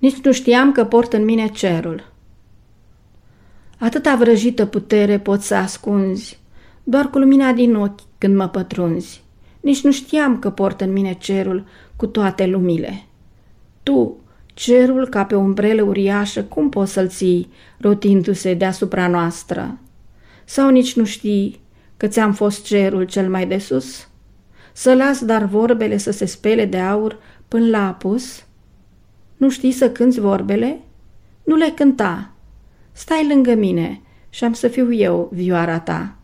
Nici nu știam că port în mine cerul. Atâta vrăjită putere poți să ascunzi, doar cu lumina din ochi când mă pătrunzi. Nici nu știam că port în mine cerul cu toate lumile. Tu, cerul ca pe o umbrelă uriașă, cum poți să-l ții rotindu-se deasupra noastră? Sau nici nu știi că ți-am fost cerul cel mai de sus? Să las dar vorbele să se spele de aur până la apus? Nu știi să cânți vorbele? Nu le cânta. Stai lângă mine și am să fiu eu vioara ta.